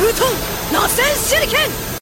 空遁螺旋手裏剣。